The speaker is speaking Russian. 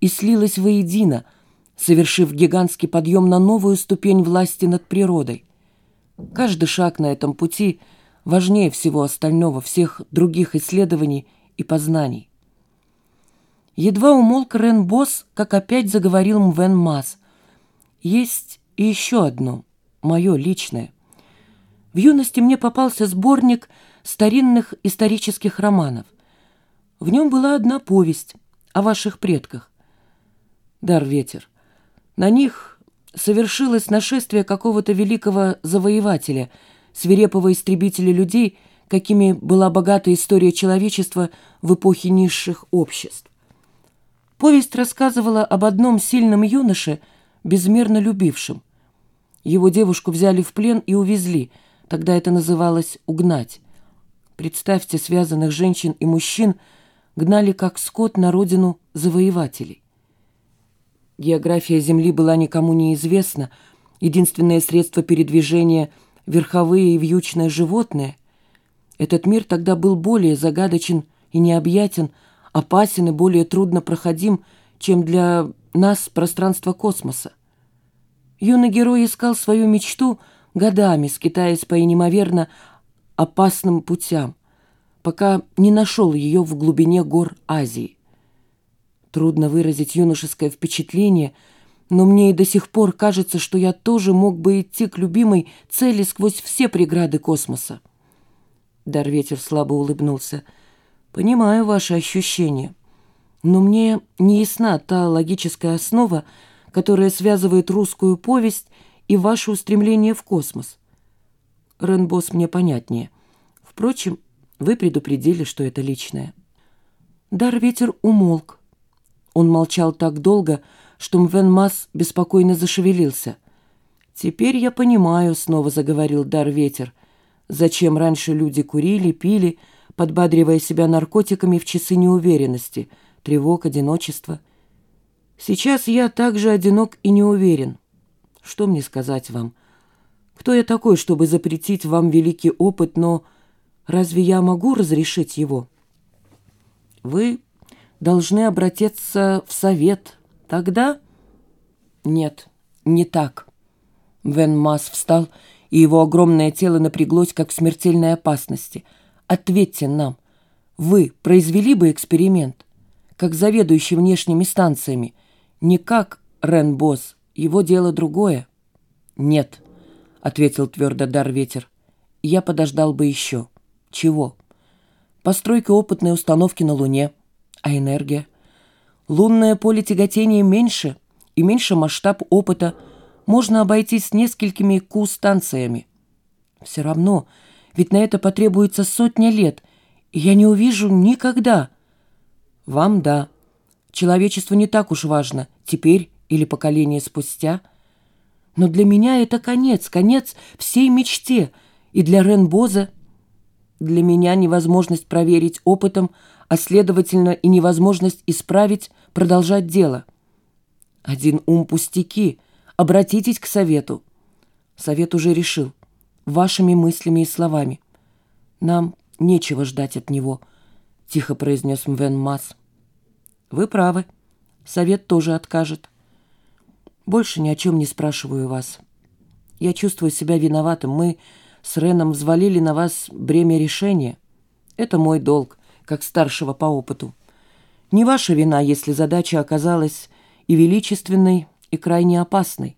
и слилась воедино, совершив гигантский подъем на новую ступень власти над природой. Каждый шаг на этом пути важнее всего остального, всех других исследований и познаний. Едва умолк Рен Босс, как опять заговорил Мвен Мас. Есть и еще одно, мое личное. В юности мне попался сборник старинных исторических романов. В нем была одна повесть о ваших предках. Дар ветер. На них совершилось нашествие какого-то великого завоевателя, свирепого истребителя людей, какими была богата история человечества в эпохе низших обществ. Повесть рассказывала об одном сильном юноше, безмерно любившем. Его девушку взяли в плен и увезли, тогда это называлось «угнать». Представьте, связанных женщин и мужчин гнали как скот на родину завоевателей. География Земли была никому неизвестна. Единственное средство передвижения — верховые и вьючные животные. Этот мир тогда был более загадочен и необъятен, опасен и более трудно проходим, чем для нас пространство космоса. Юный герой искал свою мечту годами, скитаясь по неимоверно опасным путям, пока не нашел ее в глубине гор Азии. Трудно выразить юношеское впечатление, но мне и до сих пор кажется, что я тоже мог бы идти к любимой цели сквозь все преграды космоса. Дарветер слабо улыбнулся. «Понимаю ваши ощущения, но мне не ясна та логическая основа, которая связывает русскую повесть и ваше устремление в космос. Ренбос мне понятнее. Впрочем, вы предупредили, что это личное». Дарветер умолк, он молчал так долго, что Мвен Мас беспокойно зашевелился. «Теперь я понимаю», — снова заговорил Дар Ветер, «зачем раньше люди курили, пили, подбадривая себя наркотиками в часы неуверенности, тревог, одиночества. Сейчас я также одинок и не уверен. Что мне сказать вам? Кто я такой, чтобы запретить вам великий опыт, но разве я могу разрешить его?» «Вы должны обратиться в совет. Тогда... Нет, не так. Вен Мас встал, и его огромное тело напряглось, как в смертельной опасности. Ответьте нам. Вы произвели бы эксперимент, как заведующий внешними станциями, не как Рен Босс, его дело другое. Нет, ответил твердо Дар Ветер. Я подождал бы еще. Чего? Постройка опытной установки на Луне — а энергия? Лунное поле тяготения меньше, и меньше масштаб опыта. Можно обойтись несколькими Q-станциями. Все равно, ведь на это потребуется сотня лет, и я не увижу никогда. Вам да. Человечеству не так уж важно, теперь или поколение спустя. Но для меня это конец, конец всей мечте, и для Ренбоза. Для меня невозможность проверить опытом, а следовательно и невозможность исправить, продолжать дело. Один ум пустяки. Обратитесь к совету. Совет уже решил. Вашими мыслями и словами. Нам нечего ждать от него, тихо произнес Мвен Мас. Вы правы. Совет тоже откажет. Больше ни о чем не спрашиваю вас. Я чувствую себя виноватым. Мы с Реном взвалили на вас бремя решения. Это мой долг как старшего по опыту. Не ваша вина, если задача оказалась и величественной, и крайне опасной.